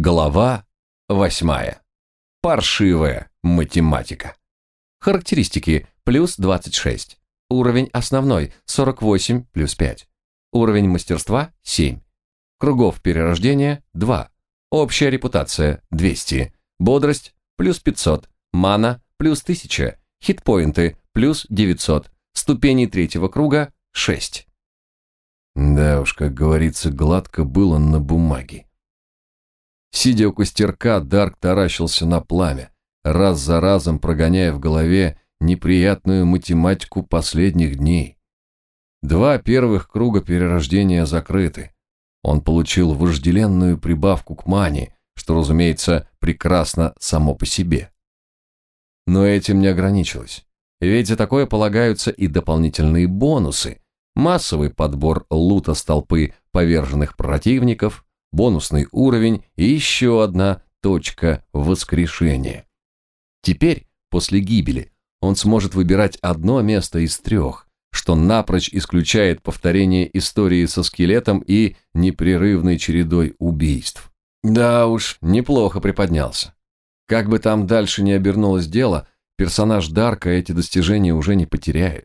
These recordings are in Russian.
Глава восьмая. Паршивая математика. Характеристики. Плюс 26. Уровень основной. 48 плюс 5. Уровень мастерства. 7. Кругов перерождения. 2. Общая репутация. 200. Бодрость. Плюс 500. Мана. Плюс 1000. Хитпоинты. Плюс 900. Ступени третьего круга. 6. Да уж, как говорится, гладко было на бумаге. Сидя у костерка, Дарк таращился на пламя, раз за разом прогоняя в голове неприятную математику последних дней. Два первых круга перерождения закрыты. Он получил вожделенную прибавку к мане, что, разумеется, прекрасно само по себе. Но этим не ограничилось. Ведь за такое полагаются и дополнительные бонусы, массовый подбор лута с толпы поверженных противников, бонусный уровень и еще одна точка воскрешения. Теперь, после гибели, он сможет выбирать одно место из трех, что напрочь исключает повторение истории со скелетом и непрерывной чередой убийств. Да уж, неплохо приподнялся. Как бы там дальше ни обернулось дело, персонаж Дарка эти достижения уже не потеряет.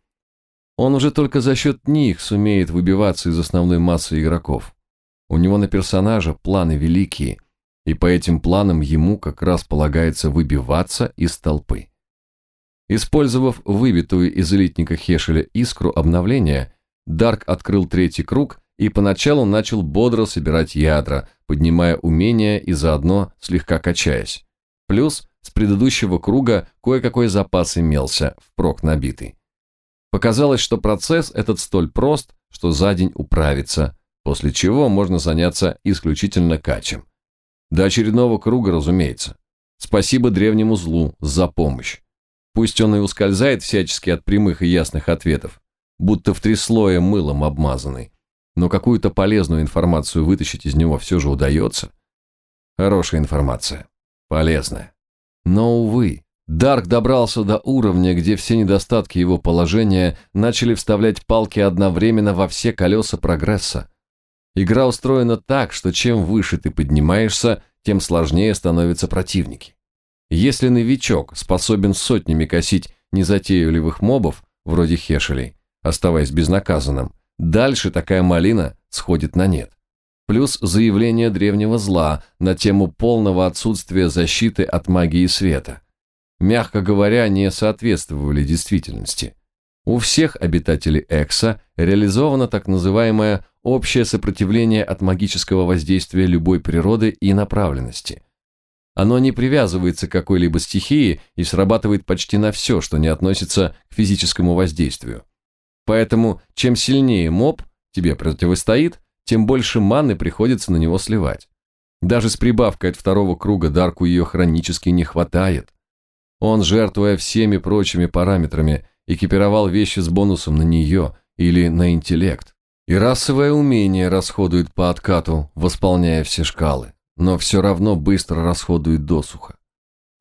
Он уже только за счет них сумеет выбиваться из основной массы игроков. У него на персонажа планы великие, и по этим планам ему как раз полагается выбиваться из толпы. Использовав выбитую из элитника Хешеля искру обновления, Дарк открыл третий круг и поначалу начал бодро собирать ядра, поднимая умения и заодно слегка качаясь. Плюс с предыдущего круга кое-какой запас имелся, впрок набитый. Показалось, что процесс этот столь прост, что за день управится – после чего можно заняться исключительно качем. До очередного круга, разумеется. Спасибо древнему злу за помощь. Пусть он и ускользает всячески от прямых и ясных ответов, будто в три слоя мылом обмазанный, но какую-то полезную информацию вытащить из него все же удается. Хорошая информация. Полезная. Но, увы, Дарк добрался до уровня, где все недостатки его положения начали вставлять палки одновременно во все колеса прогресса, Игра устроена так, что чем выше ты поднимаешься, тем сложнее становятся противники. Если новичок способен сотнями косить незатейливых мобов, вроде Хешелей, оставаясь безнаказанным, дальше такая малина сходит на нет. Плюс заявление древнего зла на тему полного отсутствия защиты от магии света. Мягко говоря, не соответствовали действительности. У всех обитателей Экса реализована так называемая общее сопротивление от магического воздействия любой природы и направленности. Оно не привязывается к какой-либо стихии и срабатывает почти на все, что не относится к физическому воздействию. Поэтому, чем сильнее моб тебе противостоит, тем больше маны приходится на него сливать. Даже с прибавкой от второго круга Дарку ее хронически не хватает. Он, жертвуя всеми прочими параметрами, экипировал вещи с бонусом на нее или на интеллект. И расовое умение расходует по откату, восполняя все шкалы, но все равно быстро расходует досуха.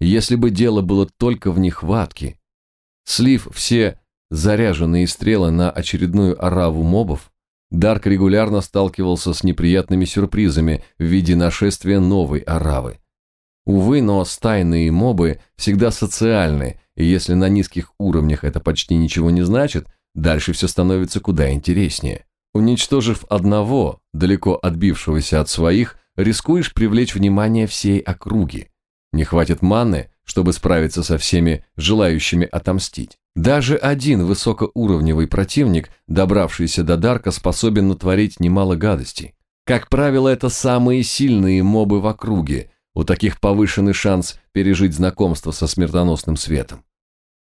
Если бы дело было только в нехватке, слив все заряженные стрелы на очередную ораву мобов, Дарк регулярно сталкивался с неприятными сюрпризами в виде нашествия новой оравы. Увы, но стайные мобы всегда социальны, и если на низких уровнях это почти ничего не значит, дальше все становится куда интереснее. Уничтожив одного, далеко отбившегося от своих, рискуешь привлечь внимание всей округи. Не хватит маны, чтобы справиться со всеми желающими отомстить. Даже один высокоуровневый противник, добравшийся до Дарка, способен натворить немало гадостей. Как правило, это самые сильные мобы в округе, у таких повышенный шанс пережить знакомство со смертоносным светом.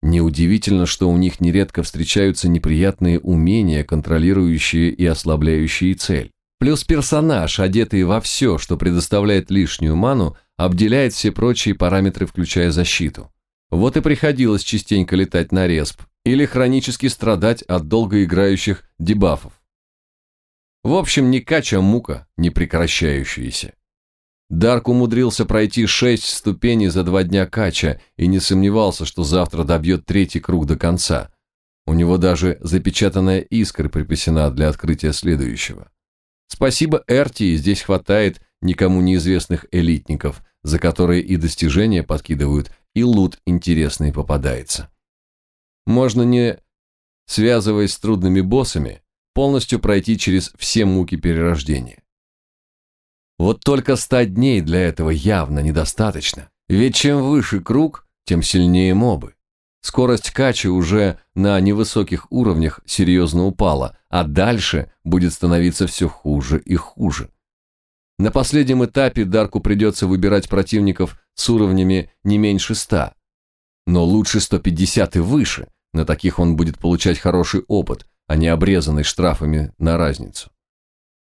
Неудивительно, что у них нередко встречаются неприятные умения, контролирующие и ослабляющие цель. Плюс персонаж, одетый во все, что предоставляет лишнюю ману, обделяет все прочие параметры, включая защиту. Вот и приходилось частенько летать на респ или хронически страдать от долгоиграющих дебафов. В общем, ни кача мука, не прекращающаяся. Дарк умудрился пройти шесть ступеней за два дня кача и не сомневался, что завтра добьет третий круг до конца. У него даже запечатанная искра припасена для открытия следующего. Спасибо Эрти, здесь хватает никому неизвестных элитников, за которые и достижения подкидывают, и лут интересный попадается. Можно не связываясь с трудными боссами, полностью пройти через все муки перерождения. Вот только ста дней для этого явно недостаточно, ведь чем выше круг, тем сильнее мобы. Скорость качи уже на невысоких уровнях серьезно упала, а дальше будет становиться все хуже и хуже. На последнем этапе Дарку придется выбирать противников с уровнями не меньше 100, но лучше 150 и выше, на таких он будет получать хороший опыт, а не обрезанный штрафами на разницу.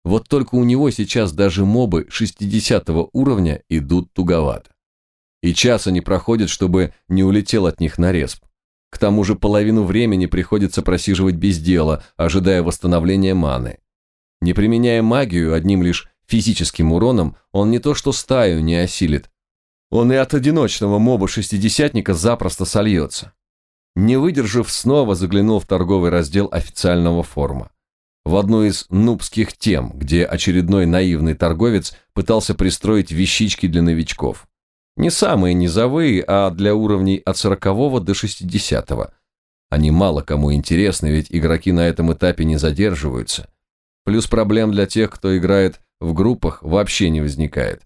Вот только у него сейчас даже мобы 60 уровня идут туговато. И часа не проходит, чтобы не улетел от них на респ. К тому же половину времени приходится просиживать без дела, ожидая восстановления маны. Не применяя магию одним лишь физическим уроном, он не то что стаю не осилит. Он и от одиночного моба-шестидесятника запросто сольется. Не выдержав, снова заглянул в торговый раздел официального форума. В одну из нубских тем, где очередной наивный торговец пытался пристроить вещички для новичков. Не самые низовые, а для уровней от 40 до 60. -го. Они мало кому интересны, ведь игроки на этом этапе не задерживаются. Плюс проблем для тех, кто играет в группах, вообще не возникает.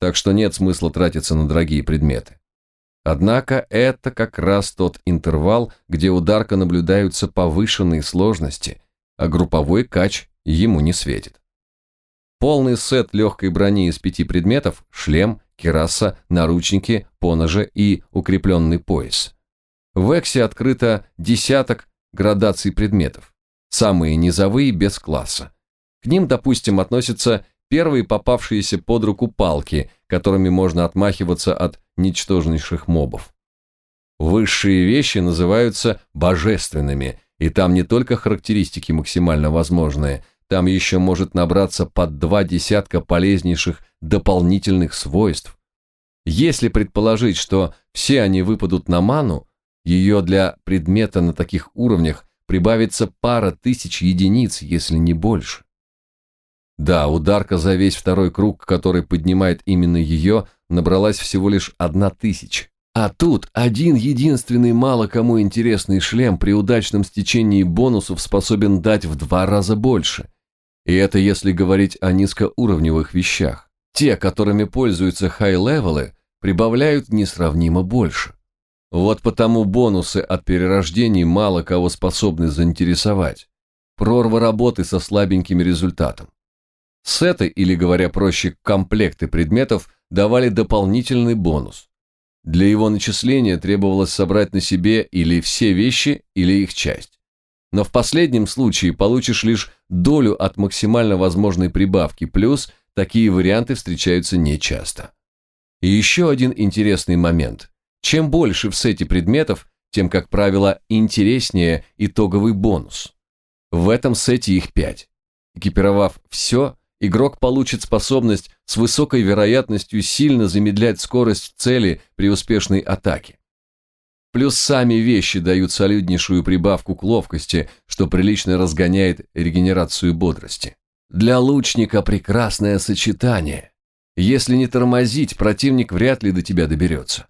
Так что нет смысла тратиться на дорогие предметы. Однако это как раз тот интервал, где у Дарка наблюдаются повышенные сложности, а групповой кач ему не светит. Полный сет легкой брони из пяти предметов – шлем, кераса, наручники, поножи и укрепленный пояс. В Эксе открыто десяток градаций предметов, самые низовые без класса. К ним, допустим, относятся первые попавшиеся под руку палки, которыми можно отмахиваться от ничтожнейших мобов. Высшие вещи называются божественными, и там не только характеристики максимально возможные, там еще может набраться под два десятка полезнейших дополнительных свойств. Если предположить, что все они выпадут на ману, ее для предмета на таких уровнях прибавится пара тысяч единиц, если не больше. Да, ударка за весь второй круг, который поднимает именно ее, набралась всего лишь одна тысяча. А тут один единственный мало кому интересный шлем при удачном стечении бонусов способен дать в два раза больше. И это если говорить о низкоуровневых вещах. Те, которыми пользуются хай-левелы, прибавляют несравнимо больше. Вот потому бонусы от перерождений мало кого способны заинтересовать. Прорва работы со слабеньким результатом. Сеты, или говоря проще, комплекты предметов, давали дополнительный бонус. Для его начисления требовалось собрать на себе или все вещи, или их часть. Но в последнем случае получишь лишь долю от максимально возможной прибавки, плюс такие варианты встречаются нечасто. И еще один интересный момент. Чем больше в сете предметов, тем, как правило, интереснее итоговый бонус. В этом сете их 5. Экипировав все, игрок получит способность с высокой вероятностью сильно замедлять скорость цели при успешной атаке. Плюс сами вещи дают солиднейшую прибавку к ловкости, что прилично разгоняет регенерацию бодрости. Для лучника прекрасное сочетание. Если не тормозить, противник вряд ли до тебя доберется.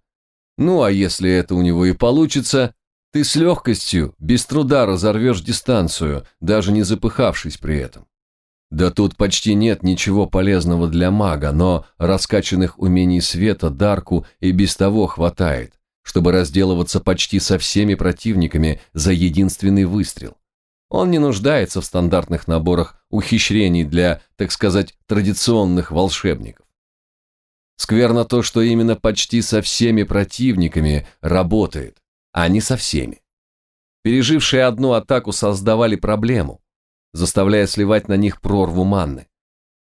Ну а если это у него и получится, ты с легкостью, без труда разорвешь дистанцию, даже не запыхавшись при этом. Да тут почти нет ничего полезного для мага, но раскачанных умений света Дарку и без того хватает чтобы разделываться почти со всеми противниками за единственный выстрел. Он не нуждается в стандартных наборах ухищрений для, так сказать, традиционных волшебников. Скверно то, что именно почти со всеми противниками работает, а не со всеми. Пережившие одну атаку создавали проблему, заставляя сливать на них прорву манны.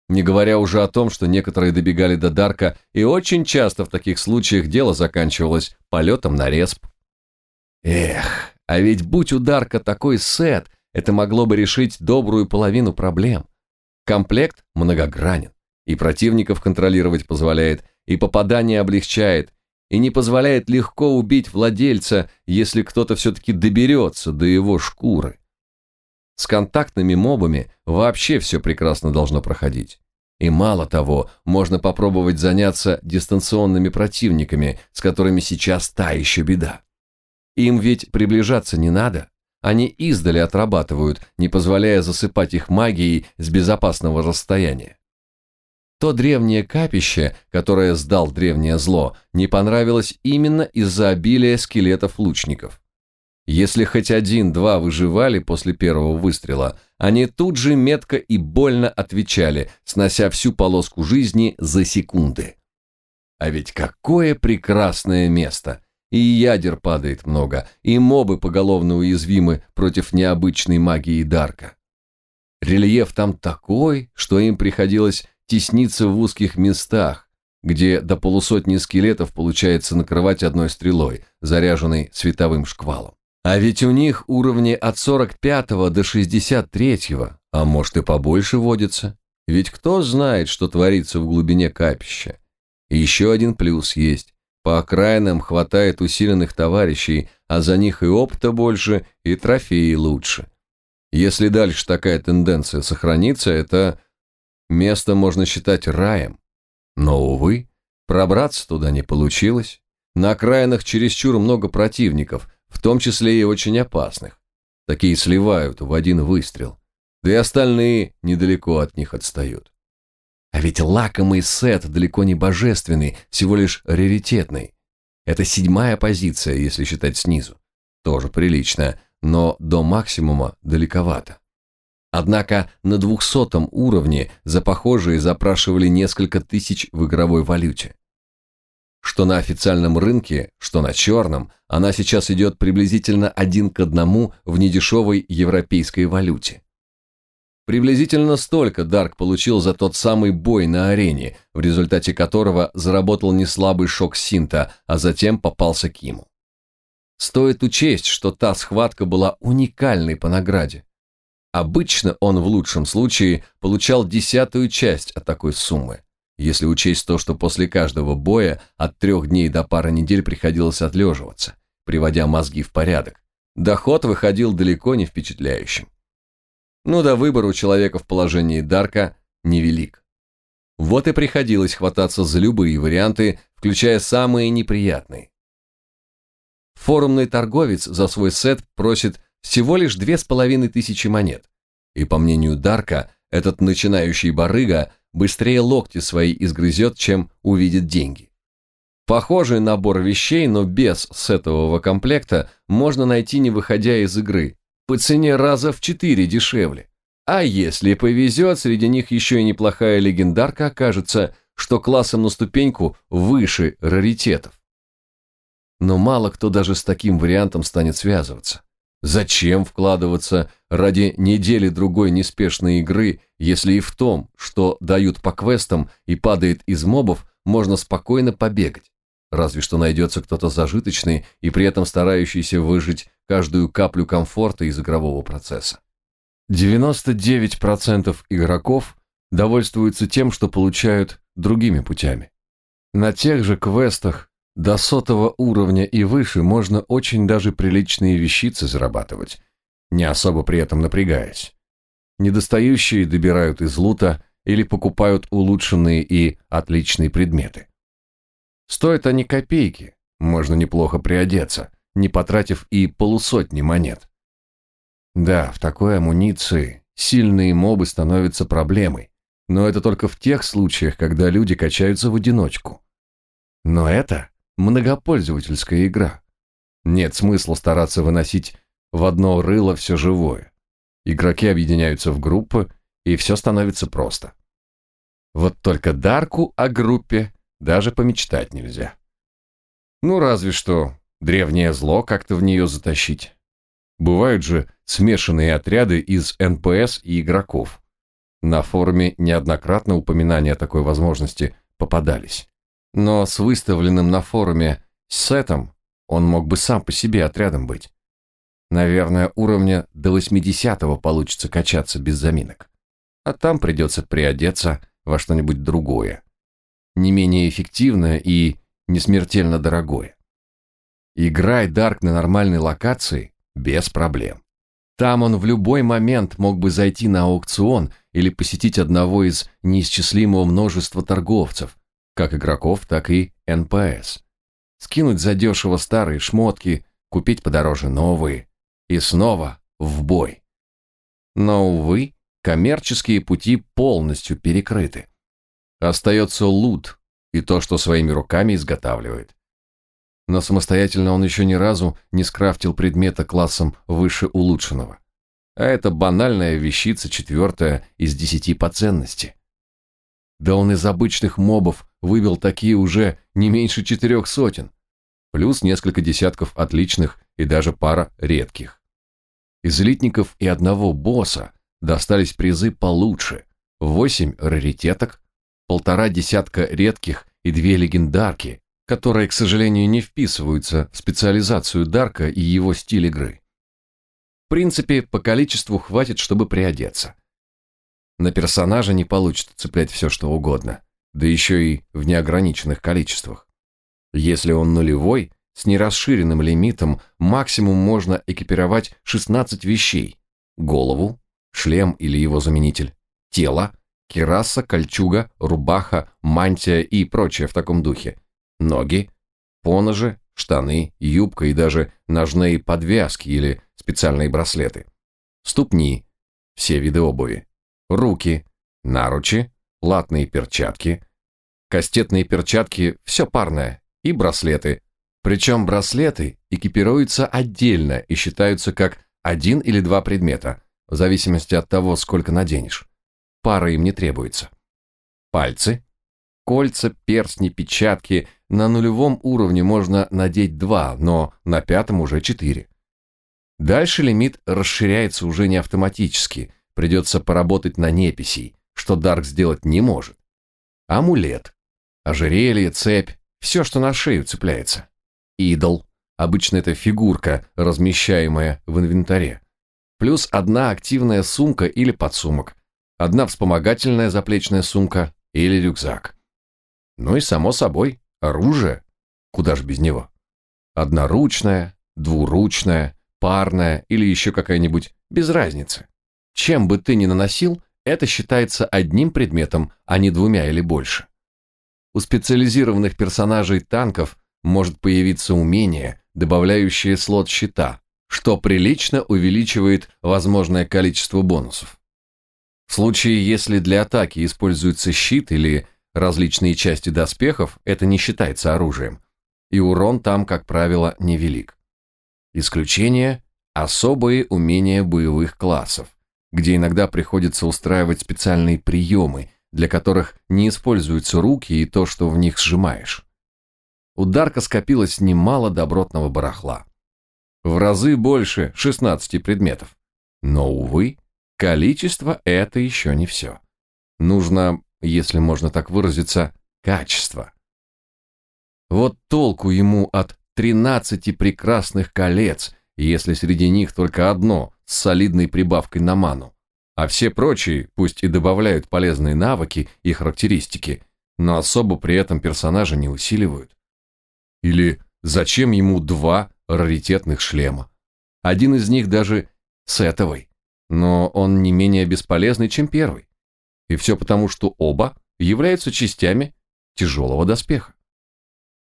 Не говоря уже о том, что некоторые добегали до Дарка, и очень часто в таких случаях дело заканчивалось полетом на респ. Эх, а ведь будь у Дарка такой сет, это могло бы решить добрую половину проблем. Комплект многогранен, и противников контролировать позволяет, и попадание облегчает, и не позволяет легко убить владельца, если кто-то все-таки доберется до его шкуры. С контактными мобами вообще все прекрасно должно проходить. И мало того, можно попробовать заняться дистанционными противниками, с которыми сейчас та еще беда. Им ведь приближаться не надо. Они издали отрабатывают, не позволяя засыпать их магией с безопасного расстояния. То древнее капище, которое сдал древнее зло, не понравилось именно из-за обилия скелетов лучников. Если хоть один-два выживали после первого выстрела, они тут же метко и больно отвечали, снося всю полоску жизни за секунды. А ведь какое прекрасное место! И ядер падает много, и мобы поголовно уязвимы против необычной магии Дарка. Рельеф там такой, что им приходилось тесниться в узких местах, где до полусотни скелетов получается накрывать одной стрелой, заряженной световым шквалом. А ведь у них уровни от 45 до 63, а может и побольше водится. Ведь кто знает, что творится в глубине капища. Еще один плюс есть. По окраинам хватает усиленных товарищей, а за них и опыта больше, и трофеи лучше. Если дальше такая тенденция сохранится, это Место можно считать раем. Но, увы, пробраться туда не получилось. На окраинах чересчур много противников, в том числе и очень опасных. Такие сливают в один выстрел. Да и остальные недалеко от них отстают. А ведь лакомый сет далеко не божественный, всего лишь раритетный. Это седьмая позиция, если считать снизу. Тоже прилично, но до максимума далековато. Однако на двухсотом уровне за похожие запрашивали несколько тысяч в игровой валюте. Что на официальном рынке, что на черном, она сейчас идет приблизительно один к одному в недешевой европейской валюте. Приблизительно столько Дарк получил за тот самый бой на арене, в результате которого заработал неслабый шок Синта, а затем попался Киму. Стоит учесть, что та схватка была уникальной по награде. Обычно он в лучшем случае получал десятую часть от такой суммы, если учесть то, что после каждого боя от трех дней до пары недель приходилось отлеживаться, приводя мозги в порядок. Доход выходил далеко не впечатляющим. Ну да выбор у человека в положении Дарка невелик. Вот и приходилось хвататься за любые варианты, включая самые неприятные. Форумный торговец за свой сет просит всего лишь две с половиной тысячи монет. И по мнению Дарка, этот начинающий барыга быстрее локти свои изгрызет, чем увидит деньги. Похожий набор вещей, но без сетового комплекта, можно найти не выходя из игры, по цене раза в четыре дешевле. А если повезет, среди них еще и неплохая легендарка окажется, что классом на ступеньку выше раритетов. Но мало кто даже с таким вариантом станет связываться. Зачем вкладываться ради недели-другой неспешной игры, если и в том, что дают по квестам и падает из мобов, можно спокойно побегать? Разве что найдется кто-то зажиточный и при этом старающийся выжить каждую каплю комфорта из игрового процесса. 99% игроков довольствуются тем, что получают другими путями. На тех же квестах до сотого уровня и выше можно очень даже приличные вещицы зарабатывать, не особо при этом напрягаясь. Недостающие добирают из лута или покупают улучшенные и отличные предметы. Стоят они копейки, можно неплохо приодеться, не потратив и полусотни монет. Да, в такой амуниции сильные мобы становятся проблемой, но это только в тех случаях, когда люди качаются в одиночку. Но это многопользовательская игра. Нет смысла стараться выносить в одно рыло все живое. Игроки объединяются в группы, и все становится просто. Вот только Дарку о группе даже помечтать нельзя. Ну, разве что древнее зло как-то в нее затащить. Бывают же смешанные отряды из НПС и игроков. На форуме неоднократно упоминания о такой возможности попадались. Но с выставленным на форуме сетом он мог бы сам по себе отрядом быть. Наверное, уровня до 80-го получится качаться без заминок. А там придется приодеться во что-нибудь другое. Не менее эффективное и не смертельно дорогое. Играй Дарк на нормальной локации без проблем. Там он в любой момент мог бы зайти на аукцион или посетить одного из неисчислимого множества торговцев, как игроков, так и НПС. Скинуть задешево старые шмотки, купить подороже новые и снова в бой. Но, увы, коммерческие пути полностью перекрыты. Остается лут и то, что своими руками изготавливает. Но самостоятельно он еще ни разу не скрафтил предмета классом выше улучшенного. А это банальная вещица четвертая из десяти по ценности. Да он из обычных мобов выбил такие уже не меньше четырех сотен, плюс несколько десятков отличных и даже пара редких. Из элитников и одного босса достались призы получше, восемь раритеток, полтора десятка редких и две легендарки, которые, к сожалению, не вписываются в специализацию Дарка и его стиль игры. В принципе, по количеству хватит, чтобы приодеться. На персонажа не получится цеплять все, что угодно, да еще и в неограниченных количествах. Если он нулевой, с нерасширенным лимитом, максимум можно экипировать 16 вещей. Голову, шлем или его заменитель, тело, кираса, кольчуга, рубаха, мантия и прочее в таком духе. Ноги, поножи, штаны, юбка и даже ножные подвязки или специальные браслеты. Ступни, все виды обуви руки, наручи, латные перчатки, кастетные перчатки, все парное, и браслеты. Причем браслеты экипируются отдельно и считаются как один или два предмета, в зависимости от того, сколько наденешь. Пара им не требуется. Пальцы, кольца, перстни, печатки. На нулевом уровне можно надеть два, но на пятом уже четыре. Дальше лимит расширяется уже не автоматически – Придется поработать на неписей, что Дарк сделать не может. Амулет, ожерелье, цепь, все, что на шею цепляется. Идол, обычно это фигурка, размещаемая в инвентаре. Плюс одна активная сумка или подсумок, одна вспомогательная заплечная сумка или рюкзак. Ну и, само собой, оружие. Куда ж без него? Одноручное, двуручное, парное или еще какая-нибудь, без разницы. Чем бы ты ни наносил, это считается одним предметом, а не двумя или больше. У специализированных персонажей танков может появиться умение, добавляющее слот щита, что прилично увеличивает возможное количество бонусов. В случае, если для атаки используется щит или различные части доспехов, это не считается оружием, и урон там, как правило, невелик. Исключение – особые умения боевых классов, где иногда приходится устраивать специальные приемы, для которых не используются руки и то, что в них сжимаешь. У Дарка скопилось немало добротного барахла. В разы больше 16 предметов. Но, увы, количество – это еще не все. Нужно, если можно так выразиться, качество. Вот толку ему от 13 прекрасных колец, если среди них только одно с солидной прибавкой на ману. А все прочие, пусть и добавляют полезные навыки и характеристики, но особо при этом персонажа не усиливают. Или зачем ему два раритетных шлема? Один из них даже сетовый, но он не менее бесполезный, чем первый. И все потому, что оба являются частями тяжелого доспеха.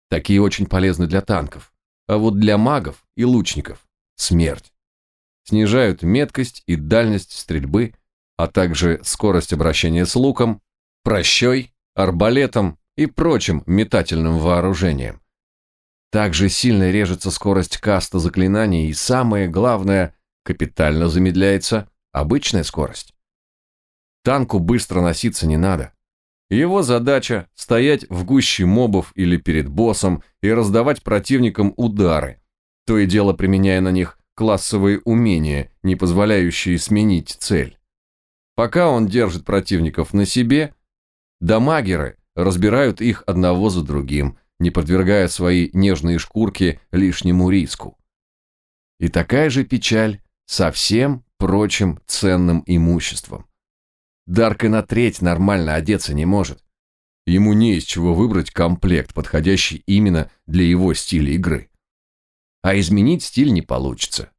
Такие очень полезны для танков, а вот для магов и лучников – смерть снижают меткость и дальность стрельбы, а также скорость обращения с луком, прощой, арбалетом и прочим метательным вооружением. Также сильно режется скорость каста заклинаний и, самое главное, капитально замедляется обычная скорость. Танку быстро носиться не надо. Его задача – стоять в гуще мобов или перед боссом и раздавать противникам удары, то и дело применяя на них классовые умения, не позволяющие сменить цель. Пока он держит противников на себе, дамагеры разбирают их одного за другим, не подвергая свои нежные шкурки лишнему риску. И такая же печаль со всем прочим ценным имуществом. Дарк и на треть нормально одеться не может. Ему не из чего выбрать комплект, подходящий именно для его стиля игры а изменить стиль не получится.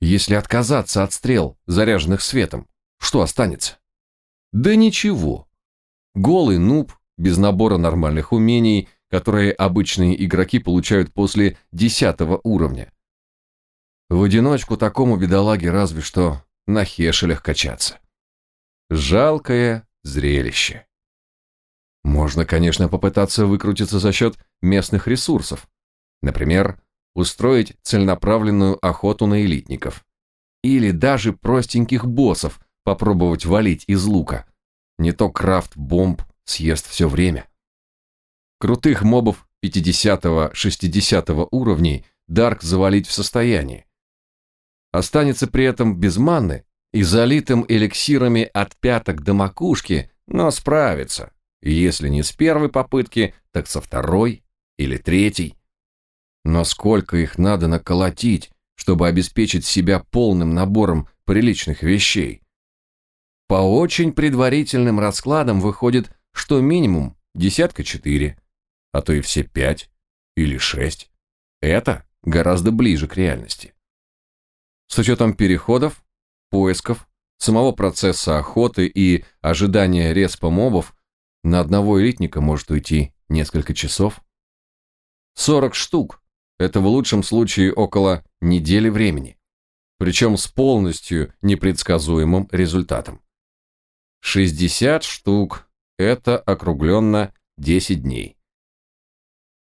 Если отказаться от стрел, заряженных светом, что останется? Да ничего. Голый нуб, без набора нормальных умений, которые обычные игроки получают после десятого уровня. В одиночку такому бедолаге разве что на хешелях качаться. Жалкое зрелище. Можно, конечно, попытаться выкрутиться за счет местных ресурсов. Например, устроить целенаправленную охоту на элитников. Или даже простеньких боссов попробовать валить из лука. Не то крафт-бомб съест все время. Крутых мобов 50-60 уровней Дарк завалить в состоянии. Останется при этом без манны и залитым эликсирами от пяток до макушки, но справится. Если не с первой попытки, так со второй или третьей. Но сколько их надо наколотить, чтобы обеспечить себя полным набором приличных вещей? По очень предварительным раскладам выходит, что минимум десятка четыре, а то и все пять или шесть. Это гораздо ближе к реальности. С учетом переходов, поисков, самого процесса охоты и ожидания респа мобов, на одного элитника может уйти несколько часов. 40 штук – это в лучшем случае около недели времени, причем с полностью непредсказуемым результатом. 60 штук – это округленно 10 дней.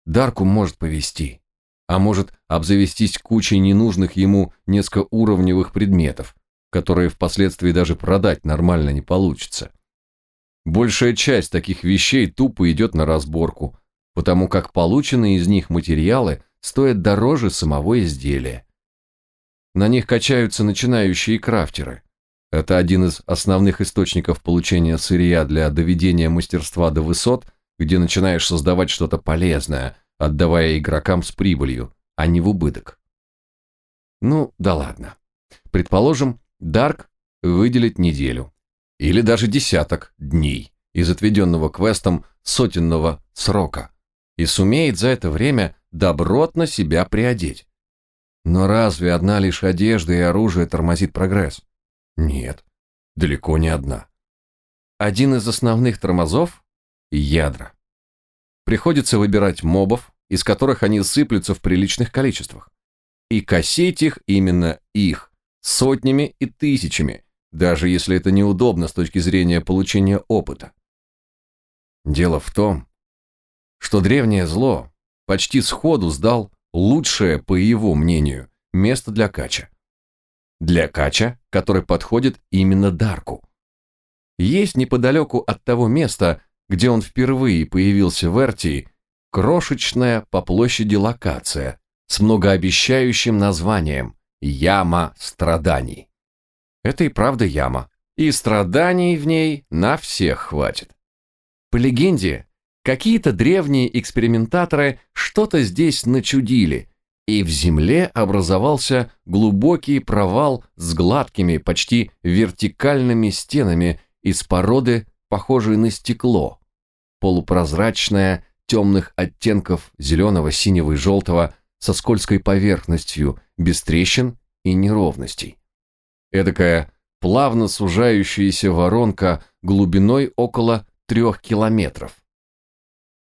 Дарку может повести а может обзавестись кучей ненужных ему низкоуровневых предметов, которые впоследствии даже продать нормально не получится. Большая часть таких вещей тупо идет на разборку, потому как полученные из них материалы стоят дороже самого изделия. На них качаются начинающие крафтеры. Это один из основных источников получения сырья для доведения мастерства до высот, где начинаешь создавать что-то полезное – отдавая игрокам с прибылью, а не в убыток. Ну, да ладно. Предположим, Дарк выделит неделю или даже десяток дней из отведенного квестом сотенного срока и сумеет за это время добротно себя приодеть. Но разве одна лишь одежда и оружие тормозит прогресс? Нет, далеко не одна. Один из основных тормозов – ядра. Приходится выбирать мобов, из которых они сыплются в приличных количествах. И косить их, именно их, сотнями и тысячами, даже если это неудобно с точки зрения получения опыта. Дело в том, что древнее зло почти сходу сдал лучшее, по его мнению, место для кача. Для кача, который подходит именно Дарку. Есть неподалеку от того места, где он впервые появился в Эртии, крошечная по площади локация с многообещающим названием «Яма страданий». Это и правда яма, и страданий в ней на всех хватит. По легенде, какие-то древние экспериментаторы что-то здесь начудили, и в земле образовался глубокий провал с гладкими, почти вертикальными стенами из породы, похожей на стекло, полупрозрачная, темных оттенков зеленого, синего и желтого со скользкой поверхностью, без трещин и неровностей. Эдакая плавно сужающаяся воронка глубиной около трех километров.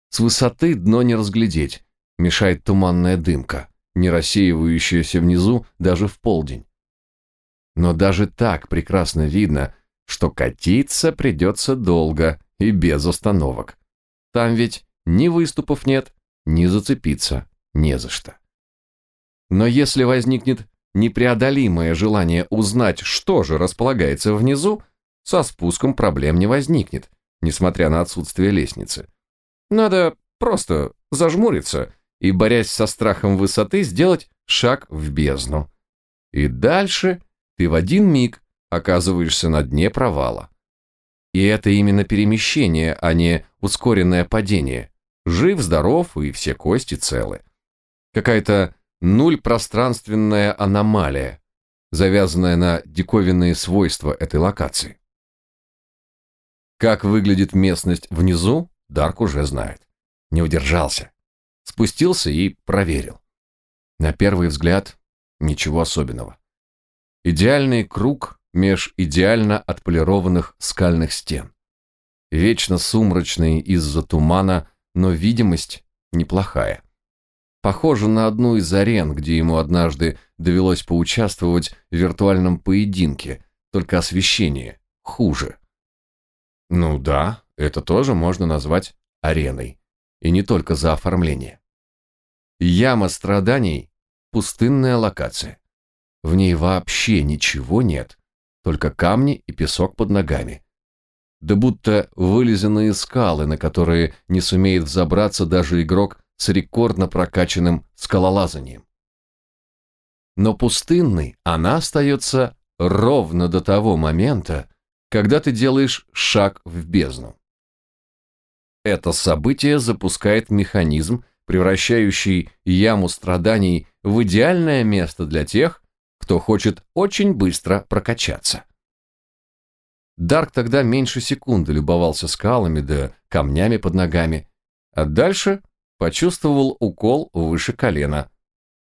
С высоты дно не разглядеть, мешает туманная дымка, не рассеивающаяся внизу даже в полдень. Но даже так прекрасно видно, что катиться придется долго и без остановок. Там ведь ни выступов нет, ни зацепиться не за что. Но если возникнет непреодолимое желание узнать, что же располагается внизу, со спуском проблем не возникнет, несмотря на отсутствие лестницы. Надо просто зажмуриться и, борясь со страхом высоты, сделать шаг в бездну. И дальше ты в один миг оказываешься на дне провала. И это именно перемещение, а не ускоренное падение. Жив-здоров и все кости целы. Какая-то нуль-пространственная аномалия, завязанная на диковинные свойства этой локации. Как выглядит местность внизу, Дарк уже знает. Не удержался. Спустился и проверил. На первый взгляд ничего особенного. Идеальный круг меж идеально отполированных скальных стен. Вечно сумрачный из-за тумана, но видимость неплохая. Похоже на одну из арен, где ему однажды довелось поучаствовать в виртуальном поединке, только освещение хуже. Ну да, это тоже можно назвать ареной. И не только за оформление. Яма страданий – пустынная локация. В ней вообще ничего нет, только камни и песок под ногами. Да будто вылизанные скалы, на которые не сумеет взобраться даже игрок с рекордно прокачанным скалолазанием. Но пустынной она остается ровно до того момента, когда ты делаешь шаг в бездну. Это событие запускает механизм, превращающий яму страданий в идеальное место для тех, кто хочет очень быстро прокачаться. Дарк тогда меньше секунды любовался скалами да камнями под ногами, а дальше почувствовал укол выше колена,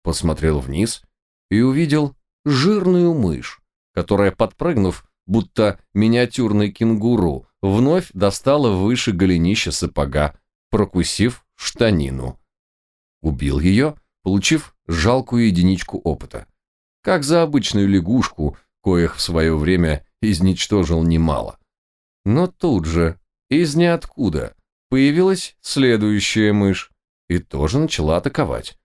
посмотрел вниз и увидел жирную мышь, которая, подпрыгнув, будто миниатюрный кенгуру, вновь достала выше голенища сапога, прокусив штанину. Убил ее, получив жалкую единичку опыта. Как за обычную лягушку, коих в свое время изничтожил немало. Но тут же, из ниоткуда, появилась следующая мышь и тоже начала атаковать.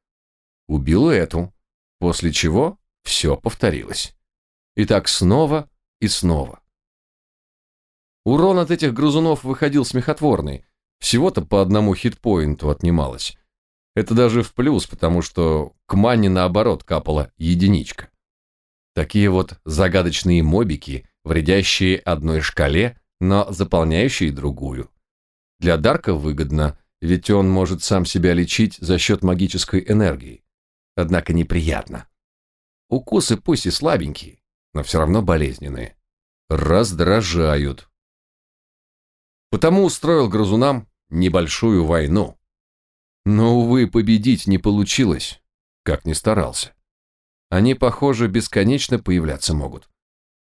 Убил эту, после чего все повторилось. И так снова и снова. Урон от этих грызунов выходил смехотворный, всего-то по одному хитпоинту отнималось. Это даже в плюс, потому что к мане наоборот капала единичка. Такие вот загадочные мобики, вредящие одной шкале, но заполняющие другую. Для Дарка выгодно, ведь он может сам себя лечить за счет магической энергии. Однако неприятно. Укусы пусть и слабенькие, но все равно болезненные. Раздражают. Потому устроил грызунам небольшую войну. Но, увы, победить не получилось, как ни старался. Они, похоже, бесконечно появляться могут.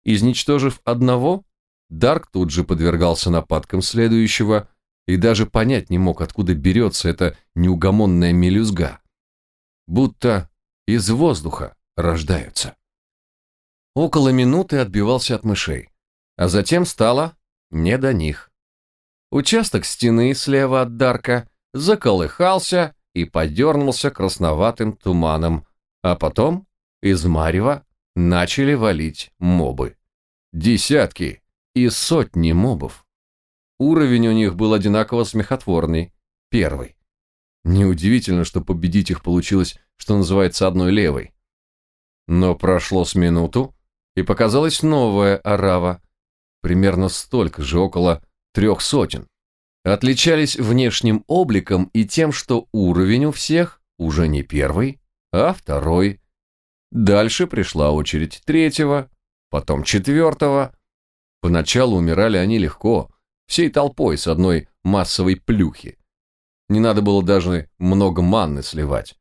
Изничтожив одного, Дарк тут же подвергался нападкам следующего и даже понять не мог, откуда берется эта неугомонная мелюзга. Будто из воздуха рождаются. Около минуты отбивался от мышей, а затем стало не до них. Участок стены слева от Дарка заколыхался и подернулся красноватым туманом, а потом из марева начали валить мобы. Десятки и сотни мобов. Уровень у них был одинаково смехотворный, первый. Неудивительно, что победить их получилось, что называется, одной левой. Но прошло с минуту, и показалась новая арава, примерно столько же, около трех сотен. Отличались внешним обликом и тем, что уровень у всех уже не первый, а второй. Дальше пришла очередь третьего, потом четвертого. Поначалу умирали они легко, всей толпой с одной массовой плюхи. Не надо было даже много манны сливать.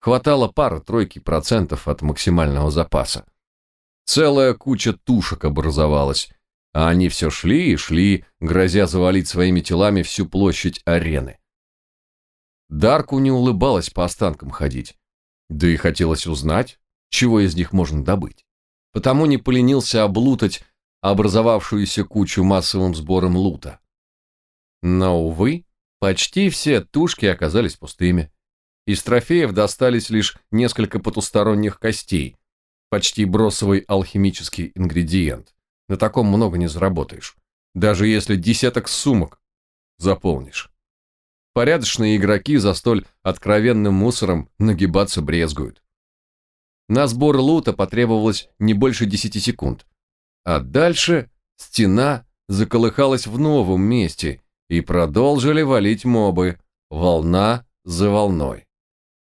Хватало пары-тройки процентов от максимального запаса. Целая куча тушек образовалась, а они все шли и шли, грозя завалить своими телами всю площадь арены. Дарку не улыбалось по останкам ходить, да и хотелось узнать, чего из них можно добыть. Потому не поленился облутать образовавшуюся кучу массовым сбором лута. Но, увы, почти все тушки оказались пустыми. Из трофеев достались лишь несколько потусторонних костей, почти бросовый алхимический ингредиент. На таком много не заработаешь, даже если десяток сумок заполнишь. Порядочные игроки за столь откровенным мусором нагибаться брезгуют. На сбор лута потребовалось не больше 10 секунд. А дальше стена заколыхалась в новом месте, и продолжили валить мобы, волна за волной.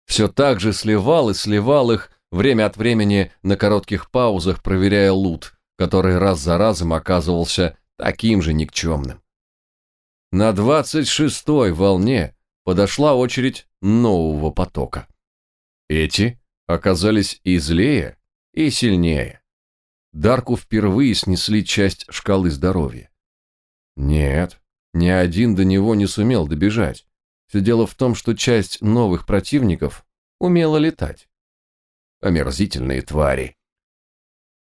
Все так же сливал и сливал их, время от времени на коротких паузах проверяя лут, который раз за разом оказывался таким же никчемным. На двадцать шестой волне подошла очередь нового потока. Эти оказались и злее, и сильнее. Дарку впервые снесли часть шкалы здоровья. Нет, ни один до него не сумел добежать. Все дело в том, что часть новых противников умела летать. Омерзительные твари.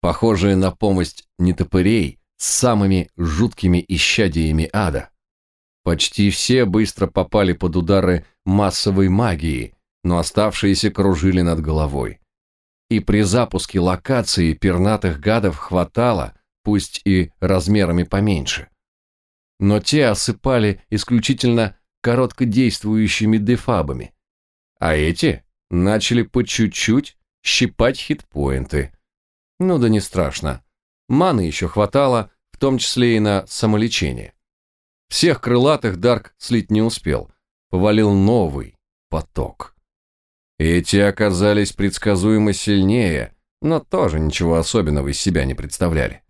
Похожие на помощь нетопырей с самыми жуткими исчадиями ада. Почти все быстро попали под удары массовой магии, но оставшиеся кружили над головой. И при запуске локации пернатых гадов хватало, пусть и размерами поменьше. Но те осыпали исключительно короткодействующими дефабами, а эти начали по чуть-чуть щипать хитпоинты. Ну да не страшно. Маны еще хватало, в том числе и на самолечение. Всех крылатых Дарк слить не успел. Повалил новый поток. Эти оказались предсказуемо сильнее, но тоже ничего особенного из себя не представляли.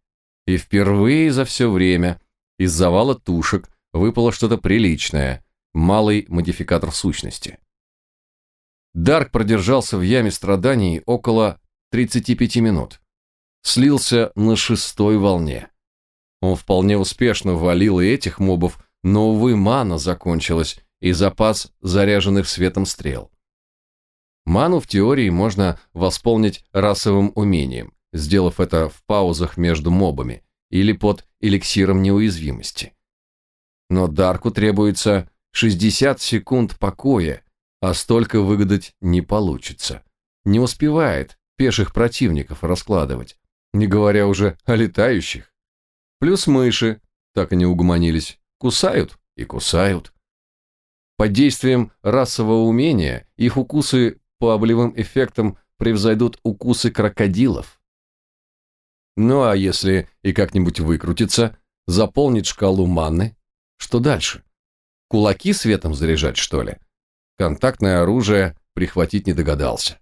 И впервые за все время из завала тушек выпало что-то приличное, малый модификатор сущности. Дарк продержался в яме страданий около 35 минут. Слился на шестой волне. Он вполне успешно валил и этих мобов, но, увы, мана закончилась и запас заряженных светом стрел. Ману в теории можно восполнить расовым умением, сделав это в паузах между мобами или под эликсиром неуязвимости. Но Дарку требуется 60 секунд покоя, а столько выгадать не получится. Не успевает пеших противников раскладывать, не говоря уже о летающих. Плюс мыши, так и не угомонились, кусают и кусают. Под действием расового умения их укусы по болевым эффектам превзойдут укусы крокодилов. Ну а если и как-нибудь выкрутиться, заполнить шкалу манны, что дальше? Кулаки светом заряжать, что ли? Контактное оружие прихватить не догадался.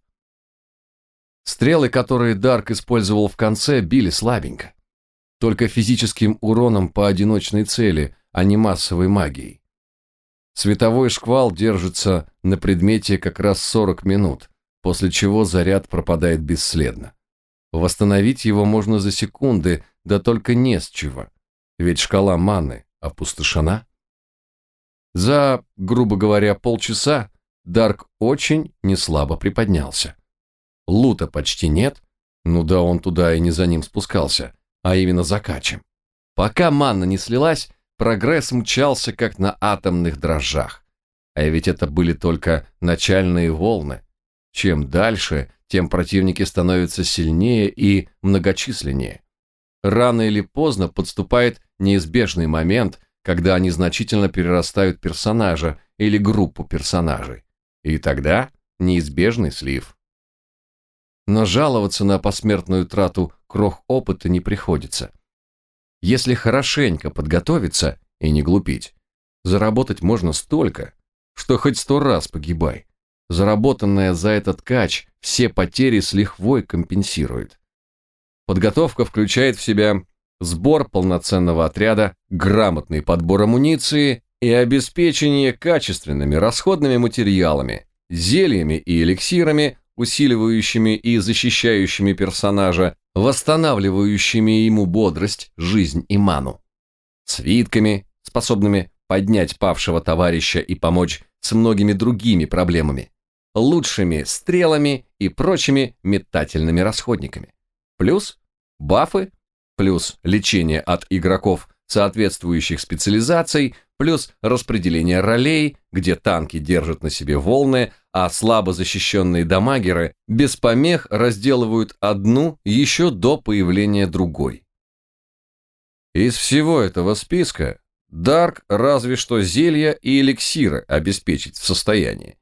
Стрелы, которые Дарк использовал в конце, били слабенько. Только физическим уроном по одиночной цели, а не массовой магией. Световой шквал держится на предмете как раз 40 минут, после чего заряд пропадает бесследно. Восстановить его можно за секунды, да только не с чего, ведь шкала маны опустошена. За, грубо говоря, полчаса Дарк очень неслабо приподнялся. Лута почти нет, ну да он туда и не за ним спускался, а именно за качем. Пока манна не слилась, Прогресс мчался, как на атомных дрожжах. А ведь это были только начальные волны. Чем дальше, тем противники становятся сильнее и многочисленнее. Рано или поздно подступает неизбежный момент, когда они значительно перерастают персонажа или группу персонажей. И тогда неизбежный слив. Но жаловаться на посмертную трату крох опыта не приходится – если хорошенько подготовиться и не глупить, заработать можно столько, что хоть сто раз погибай. Заработанное за этот кач все потери с лихвой компенсирует. Подготовка включает в себя сбор полноценного отряда, грамотный подбор амуниции и обеспечение качественными расходными материалами, зельями и эликсирами, усиливающими и защищающими персонажа, восстанавливающими ему бодрость, жизнь и ману. Свитками, способными поднять павшего товарища и помочь с многими другими проблемами. Лучшими стрелами и прочими метательными расходниками. Плюс бафы, плюс лечение от игроков соответствующих специализаций, плюс распределение ролей, где танки держат на себе волны, а слабо защищенные дамагеры без помех разделывают одну еще до появления другой. Из всего этого списка Дарк разве что зелья и эликсиры обеспечить в состоянии.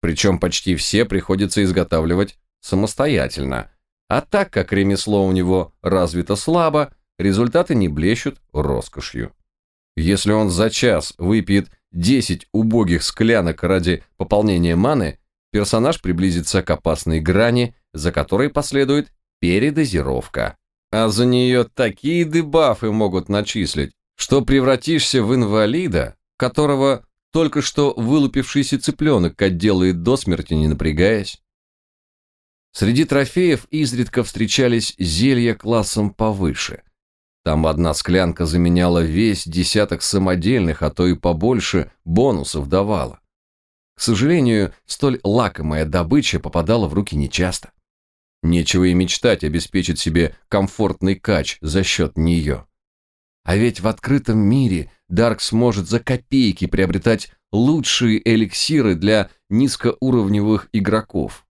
Причем почти все приходится изготавливать самостоятельно. А так как ремесло у него развито слабо, результаты не блещут роскошью. Если он за час выпьет 10 убогих склянок ради пополнения маны, персонаж приблизится к опасной грани, за которой последует передозировка. А за нее такие дебафы могут начислить, что превратишься в инвалида, которого только что вылупившийся цыпленок отделает до смерти, не напрягаясь. Среди трофеев изредка встречались зелья классом повыше. Там одна склянка заменяла весь десяток самодельных, а то и побольше бонусов давала. К сожалению, столь лакомая добыча попадала в руки нечасто. Нечего и мечтать обеспечить себе комфортный кач за счет нее. А ведь в открытом мире Дарк сможет за копейки приобретать лучшие эликсиры для низкоуровневых игроков.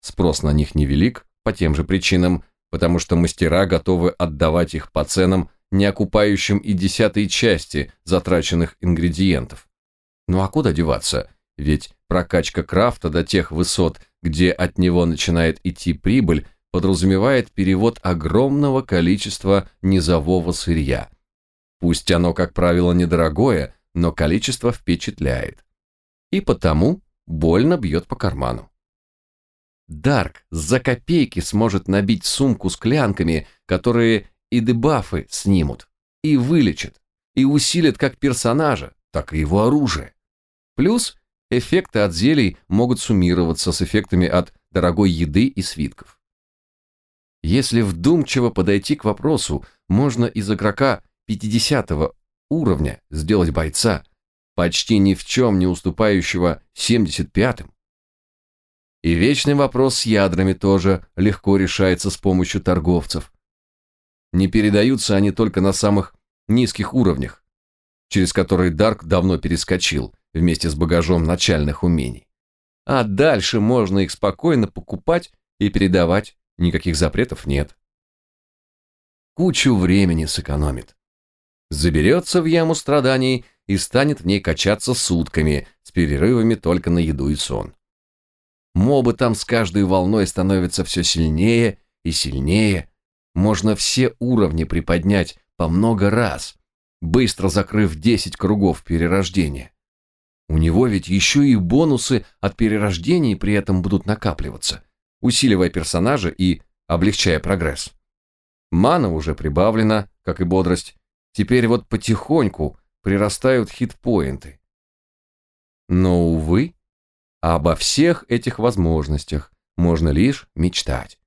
Спрос на них невелик по тем же причинам, потому что мастера готовы отдавать их по ценам, не окупающим и десятой части затраченных ингредиентов. Ну а куда деваться? Ведь прокачка крафта до тех высот, где от него начинает идти прибыль, подразумевает перевод огромного количества низового сырья. Пусть оно, как правило, недорогое, но количество впечатляет. И потому больно бьет по карману. Дарк за копейки сможет набить сумку с клянками, которые и дебафы снимут, и вылечат, и усилят как персонажа, так и его оружие. Плюс эффекты от зелий могут суммироваться с эффектами от дорогой еды и свитков. Если вдумчиво подойти к вопросу, можно из игрока 50 уровня сделать бойца, почти ни в чем не уступающего 75-м. И вечный вопрос с ядрами тоже легко решается с помощью торговцев. Не передаются они только на самых низких уровнях, через которые Дарк давно перескочил вместе с багажом начальных умений. А дальше можно их спокойно покупать и передавать, никаких запретов нет. Кучу времени сэкономит. Заберется в яму страданий и станет в ней качаться сутками, с перерывами только на еду и сон. Мобы там с каждой волной становятся все сильнее и сильнее. Можно все уровни приподнять по много раз, быстро закрыв 10 кругов перерождения. У него ведь еще и бонусы от перерождений при этом будут накапливаться, усиливая персонажа и облегчая прогресс. Мана уже прибавлена, как и бодрость. Теперь вот потихоньку прирастают хитпоинты. Но, увы, обо всех этих возможностях можно лишь мечтать.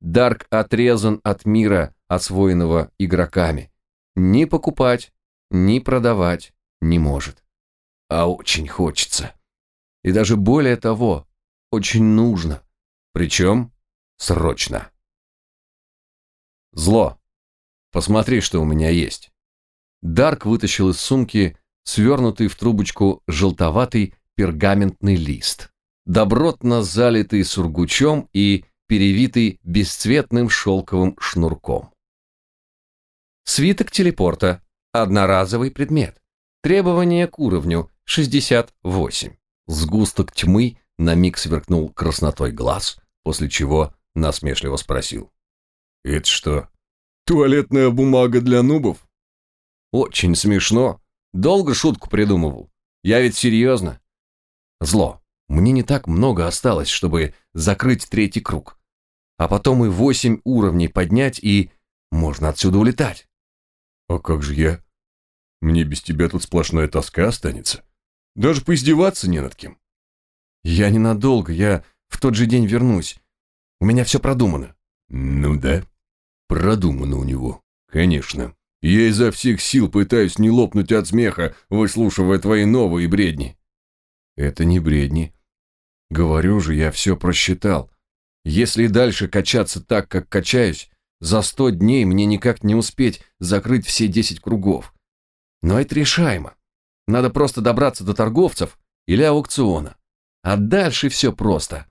Дарк отрезан от мира, освоенного игроками. Ни покупать, ни продавать не может. А очень хочется. И даже более того, очень нужно. Причем срочно. Зло. Посмотри, что у меня есть. Дарк вытащил из сумки свернутый в трубочку желтоватый пергаментный лист, добротно залитый сургучом и перевитый бесцветным шелковым шнурком. Свиток телепорта. Одноразовый предмет. Требование к уровню 68. Сгусток тьмы на миг сверкнул краснотой глаз, после чего насмешливо спросил. «Это что, туалетная бумага для нубов?» «Очень смешно. Долго шутку придумывал. Я ведь серьезно. Зло. Мне не так много осталось, чтобы закрыть третий круг. А потом и восемь уровней поднять, и можно отсюда улетать. А как же я? Мне без тебя тут сплошная тоска останется. Даже поиздеваться не над кем. Я ненадолго, я в тот же день вернусь. У меня все продумано. Ну да, продумано у него, конечно. Я изо всех сил пытаюсь не лопнуть от смеха, выслушивая твои новые бредни. Это не бредни. Говорю же, я все просчитал. Если дальше качаться так, как качаюсь, за сто дней мне никак не успеть закрыть все десять кругов. Но это решаемо. Надо просто добраться до торговцев или аукциона. А дальше все просто.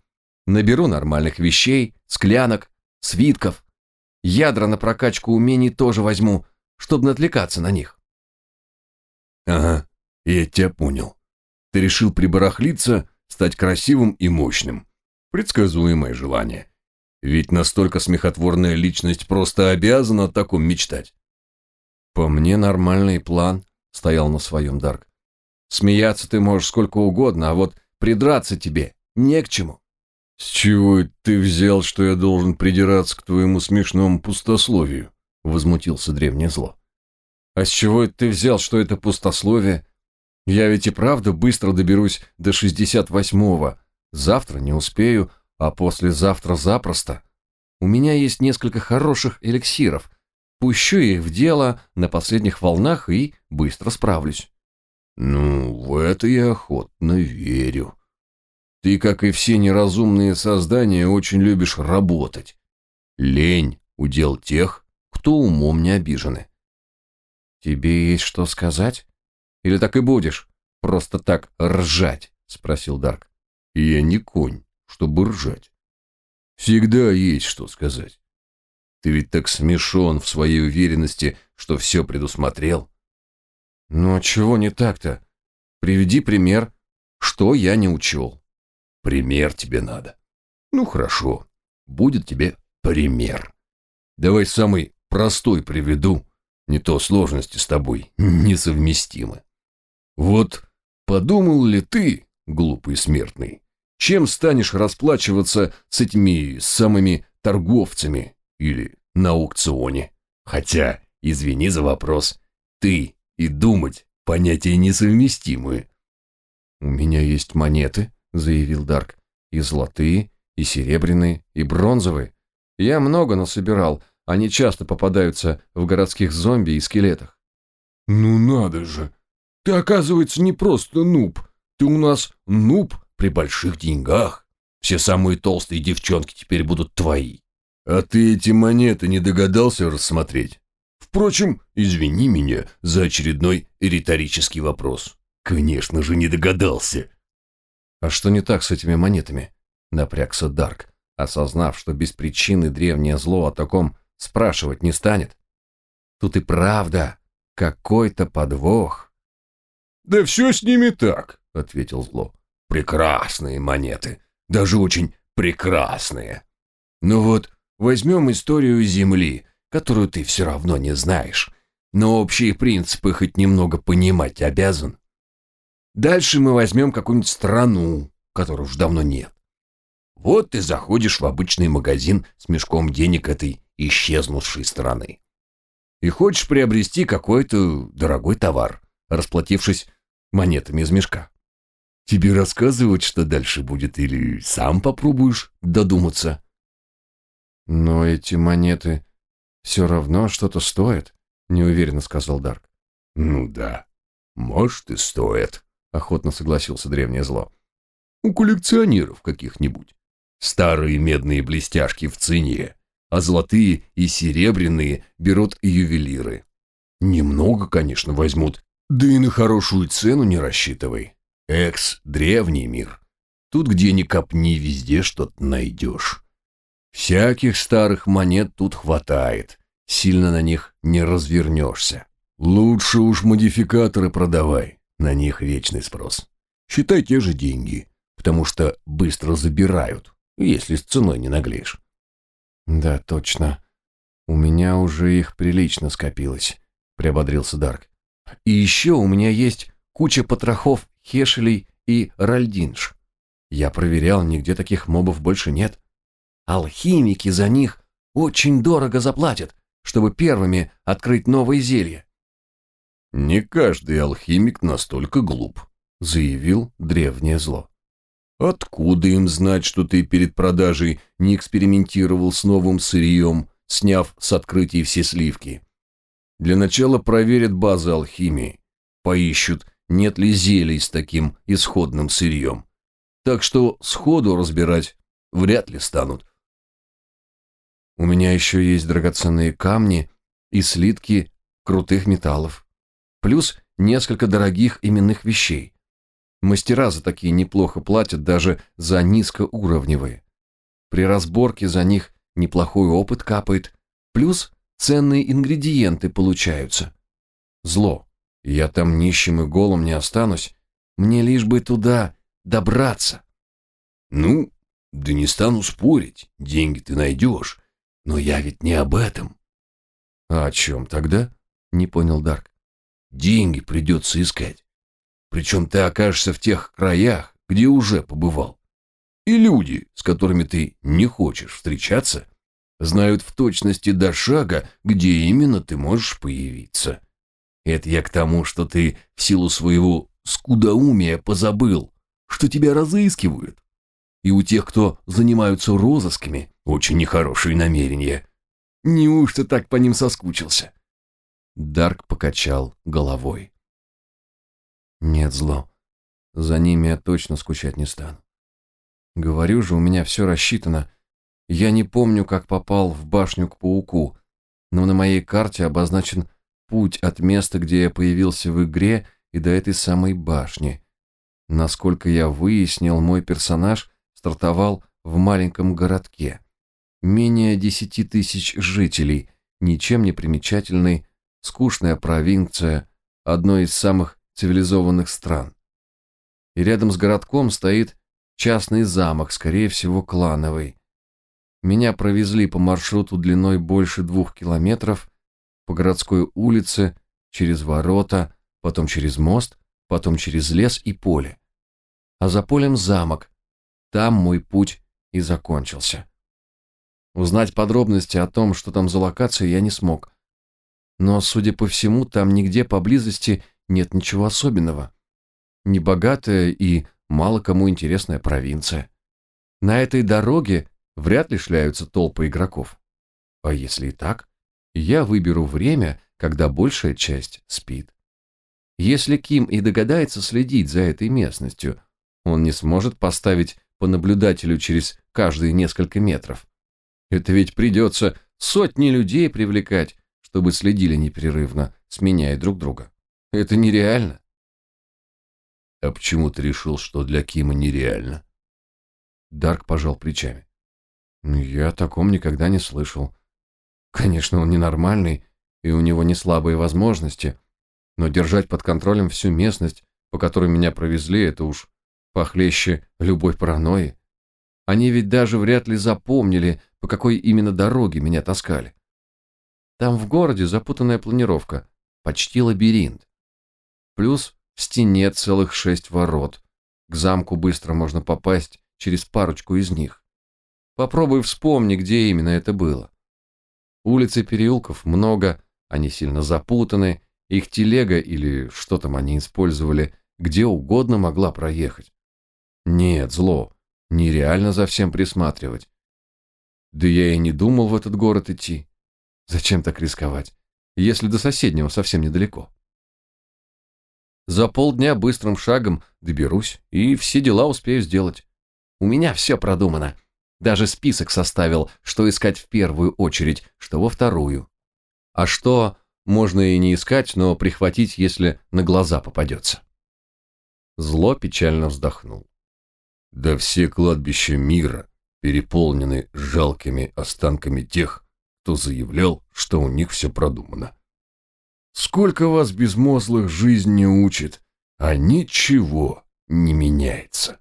Наберу нормальных вещей, склянок, свитков. Ядра на прокачку умений тоже возьму, чтобы не отвлекаться на них. Ага, я тебя понял. Ты решил прибарахлиться, стать красивым и мощным. Предсказуемое желание. Ведь настолько смехотворная личность просто обязана о таком мечтать. По мне нормальный план, стоял на своем Дарк. Смеяться ты можешь сколько угодно, а вот придраться тебе не к чему. С чего ты взял, что я должен придираться к твоему смешному пустословию? Возмутился древнее зло. А с чего ты взял, что это пустословие? Я ведь и правда быстро доберусь до 68-го. Завтра не успею, а послезавтра запросто. У меня есть несколько хороших эликсиров. Пущу их в дело на последних волнах и быстро справлюсь. Ну, в это я охотно верю. Ты, как и все неразумные создания, очень любишь работать. Лень – удел тех, кто умом не обижены. Тебе есть что сказать? Или так и будешь просто так ржать? Спросил Дарк. Я не конь, чтобы ржать. Всегда есть что сказать. Ты ведь так смешон в своей уверенности, что все предусмотрел. Ну, а чего не так-то? Приведи пример, что я не учел. Пример тебе надо. Ну, хорошо, будет тебе пример. Давай самый простой приведу, не то сложности с тобой несовместимы. Вот подумал ли ты, глупый смертный, чем станешь расплачиваться с этими самыми торговцами или на аукционе? Хотя, извини за вопрос, ты и думать понятия несовместимые. «У меня есть монеты», — заявил Дарк, — «и золотые, и серебряные, и бронзовые. Я много насобирал, они часто попадаются в городских зомби и скелетах». «Ну надо же! Ты, оказывается, не просто нуб. Ты у нас нуб при больших деньгах. Все самые толстые девчонки теперь будут твои. А ты эти монеты не догадался рассмотреть? Впрочем, извини меня за очередной риторический вопрос. Конечно же, не догадался. А что не так с этими монетами? Напрягся Дарк, осознав, что без причины древнее зло о таком спрашивать не станет. Тут и правда какой-то подвох. Да все с ними так, ответил зло. Прекрасные монеты, даже очень прекрасные. Ну вот, возьмем историю Земли, которую ты все равно не знаешь, но общие принципы хоть немного понимать обязан. Дальше мы возьмем какую-нибудь страну, которой уж давно нет. Вот ты заходишь в обычный магазин с мешком денег этой исчезнувшей страны. И хочешь приобрести какой-то дорогой товар, расплатившись монетами из мешка. Тебе рассказывать, что дальше будет, или сам попробуешь додуматься? Но эти монеты все равно что-то стоят, неуверенно сказал Дарк. Ну да, может и стоят, охотно согласился древнее зло. У коллекционеров каких-нибудь. Старые медные блестяшки в цене, а золотые и серебряные берут ювелиры. Немного, конечно, возьмут, да и на хорошую цену не рассчитывай. Экс – древний мир. Тут где ни копни, везде что-то найдешь. Всяких старых монет тут хватает. Сильно на них не развернешься. Лучше уж модификаторы продавай. На них вечный спрос. Считай те же деньги, потому что быстро забирают, если с ценой не наглеешь. Да, точно. У меня уже их прилично скопилось, приободрился Дарк. И еще у меня есть куча потрохов Хешелей и Ральдинш. Я проверял, нигде таких мобов больше нет. Алхимики за них очень дорого заплатят, чтобы первыми открыть новые зелья. «Не каждый алхимик настолько глуп», — заявил древнее зло. «Откуда им знать, что ты перед продажей не экспериментировал с новым сырьем, сняв с открытий все сливки? Для начала проверят базы алхимии, поищут, нет ли зелий с таким исходным сырьем. Так что сходу разбирать вряд ли станут. У меня еще есть драгоценные камни и слитки крутых металлов. Плюс несколько дорогих именных вещей. Мастера за такие неплохо платят даже за низкоуровневые. При разборке за них неплохой опыт капает, плюс ценные ингредиенты получаются. Зло. Я там нищим и голым не останусь. Мне лишь бы туда добраться. Ну, да не стану спорить, деньги ты найдешь. Но я ведь не об этом. А о чем тогда? Не понял Дарк. Деньги придется искать. Причем ты окажешься в тех краях, где уже побывал. И люди, с которыми ты не хочешь встречаться, знают в точности до шага, где именно ты можешь появиться. Это я к тому, что ты в силу своего скудоумия позабыл, что тебя разыскивают. и у тех, кто занимаются розысками, очень нехорошие намерения. Неужто так по ним соскучился?» Дарк покачал головой. «Нет, зло. За ними я точно скучать не стану. Говорю же, у меня все рассчитано. Я не помню, как попал в башню к пауку, но на моей карте обозначен путь от места, где я появился в игре, и до этой самой башни. Насколько я выяснил, мой персонаж стартовал в маленьком городке. Менее десяти тысяч жителей, ничем не примечательный, скучная провинция, одной из самых цивилизованных стран. И рядом с городком стоит частный замок, скорее всего, клановый. Меня провезли по маршруту длиной больше двух километров, по городской улице, через ворота, потом через мост, потом через лес и поле. А за полем замок. Там мой путь и закончился. Узнать подробности о том, что там за локация, я не смог. Но, судя по всему, там нигде поблизости нет ничего особенного. Небогатая и мало кому интересная провинция. На этой дороге вряд ли шляются толпы игроков. А если и так, я выберу время, когда большая часть спит. Если Ким и догадается следить за этой местностью, он не сможет поставить по наблюдателю через каждые несколько метров. Это ведь придется сотни людей привлекать, чтобы следили непрерывно, сменяя друг друга. Это нереально. А почему ты решил, что для Кима нереально? Дарк пожал плечами. Я о таком никогда не слышал. Конечно, он ненормальный, и у него не слабые возможности, но держать под контролем всю местность, по которой меня провезли, это уж похлеще любой паранойи. Они ведь даже вряд ли запомнили, по какой именно дороге меня таскали. Там в городе запутанная планировка, почти лабиринт. Плюс в стене целых шесть ворот. К замку быстро можно попасть через парочку из них. Попробуй вспомни, где именно это было. Улиц и переулков много, они сильно запутаны, их телега или что там они использовали, где угодно могла проехать. Нет, зло, нереально за всем присматривать. Да я и не думал в этот город идти. Зачем так рисковать, если до соседнего совсем недалеко? За полдня быстрым шагом доберусь и все дела успею сделать. У меня все продумано. Даже список составил, что искать в первую очередь, что во вторую. А что можно и не искать, но прихватить, если на глаза попадется. Зло печально вздохнул. Да все кладбища мира переполнены жалкими останками тех, кто заявлял, что у них все продумано. Сколько вас безмозглых жизнь не учит, а ничего не меняется.